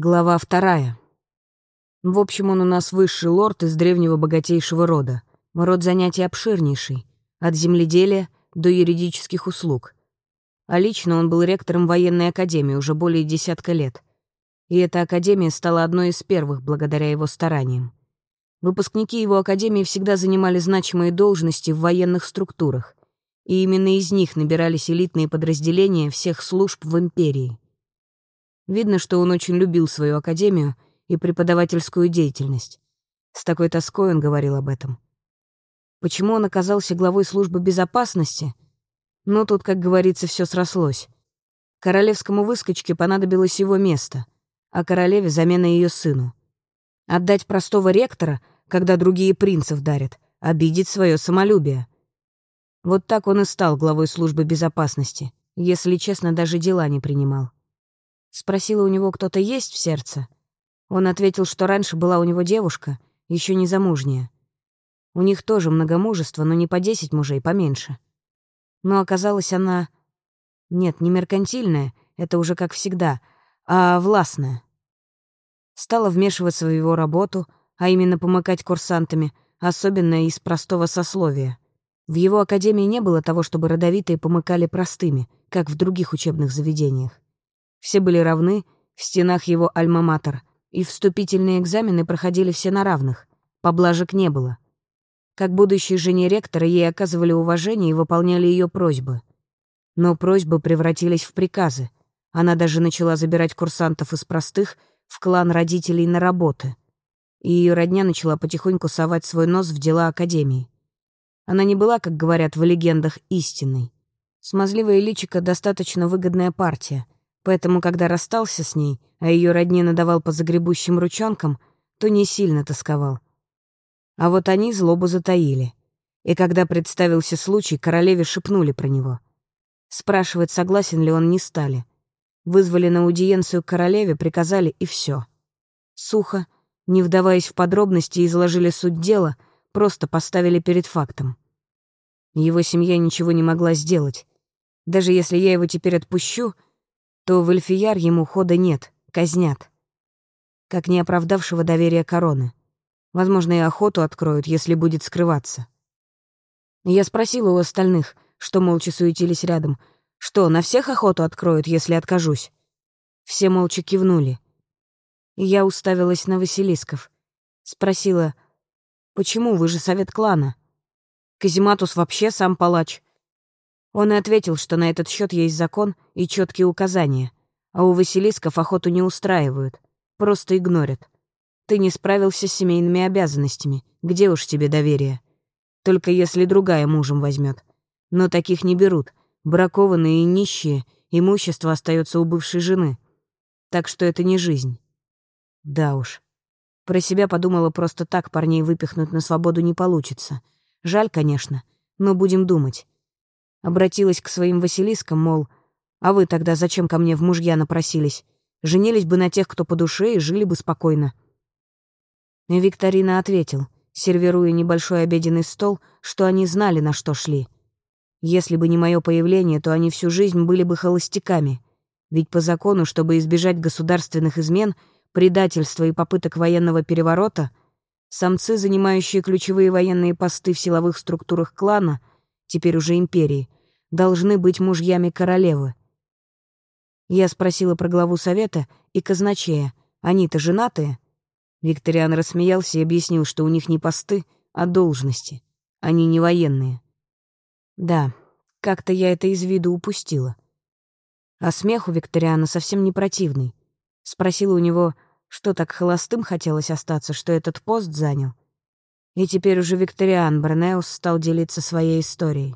Глава вторая. В общем, он у нас высший лорд из древнего богатейшего рода. Род занятий обширнейший, от земледелия до юридических услуг. А лично он был ректором военной академии уже более десятка лет. И эта академия стала одной из первых благодаря его стараниям. Выпускники его академии всегда занимали значимые должности в военных структурах, и именно из них набирались элитные подразделения всех служб в империи. Видно, что он очень любил свою академию и преподавательскую деятельность. С такой тоской он говорил об этом. Почему он оказался главой службы безопасности? Ну, тут, как говорится, все срослось. Королевскому выскочке понадобилось его место, а королеве — замена ее сыну. Отдать простого ректора, когда другие принцев дарят, обидеть свое самолюбие. Вот так он и стал главой службы безопасности, если честно, даже дела не принимал. Спросила у него, кто-то есть в сердце. Он ответил, что раньше была у него девушка, еще не замужняя. У них тоже многомужество, но не по десять мужей, поменьше. Но оказалась она... Нет, не меркантильная, это уже как всегда, а властная. Стала вмешиваться в его работу, а именно помыкать курсантами, особенно из простого сословия. В его академии не было того, чтобы родовитые помыкали простыми, как в других учебных заведениях. Все были равны в стенах его альма-матер, и вступительные экзамены проходили все на равных, поблажек не было. Как будущей жене ректора ей оказывали уважение и выполняли ее просьбы. Но просьбы превратились в приказы. Она даже начала забирать курсантов из простых в клан родителей на работы. И ее родня начала потихоньку совать свой нос в дела Академии. Она не была, как говорят в легендах, истинной. Смазливая личика — достаточно выгодная партия — Поэтому, когда расстался с ней, а ее родне надавал по загребущим ручонкам, то не сильно тосковал. А вот они злобу затаили. И когда представился случай, королеве шепнули про него. Спрашивать, согласен ли он, не стали. Вызвали на аудиенцию королеве, приказали, и все. Сухо, не вдаваясь в подробности, изложили суть дела, просто поставили перед фактом. Его семья ничего не могла сделать. Даже если я его теперь отпущу — то в Эльфияр ему хода нет, казнят. Как не оправдавшего доверия короны. Возможно, и охоту откроют, если будет скрываться. Я спросила у остальных, что молча суетились рядом, что, на всех охоту откроют, если откажусь? Все молча кивнули. Я уставилась на Василисков. Спросила, почему вы же совет клана? Казиматус вообще сам палач. Он и ответил, что на этот счет есть закон и четкие указания, а у Василисков охоту не устраивают, просто игнорят. Ты не справился с семейными обязанностями, где уж тебе доверие? Только если другая мужем возьмет. Но таких не берут, бракованные и нищие, имущество остается у бывшей жены. Так что это не жизнь. Да уж. Про себя подумала, просто так парней выпихнуть на свободу не получится. Жаль, конечно, но будем думать. Обратилась к своим Василискам, мол, «А вы тогда зачем ко мне в мужья напросились? Женились бы на тех, кто по душе, и жили бы спокойно». Викторина ответил, сервируя небольшой обеденный стол, что они знали, на что шли. Если бы не мое появление, то они всю жизнь были бы холостяками. Ведь по закону, чтобы избежать государственных измен, предательства и попыток военного переворота, самцы, занимающие ключевые военные посты в силовых структурах клана — теперь уже империи, должны быть мужьями королевы. Я спросила про главу совета и казначея. Они-то женатые? Викториан рассмеялся и объяснил, что у них не посты, а должности. Они не военные. Да, как-то я это из виду упустила. А смех у Викториана совсем не противный. Спросила у него, что так холостым хотелось остаться, что этот пост занял. И теперь уже Викториан Бернеус стал делиться своей историей.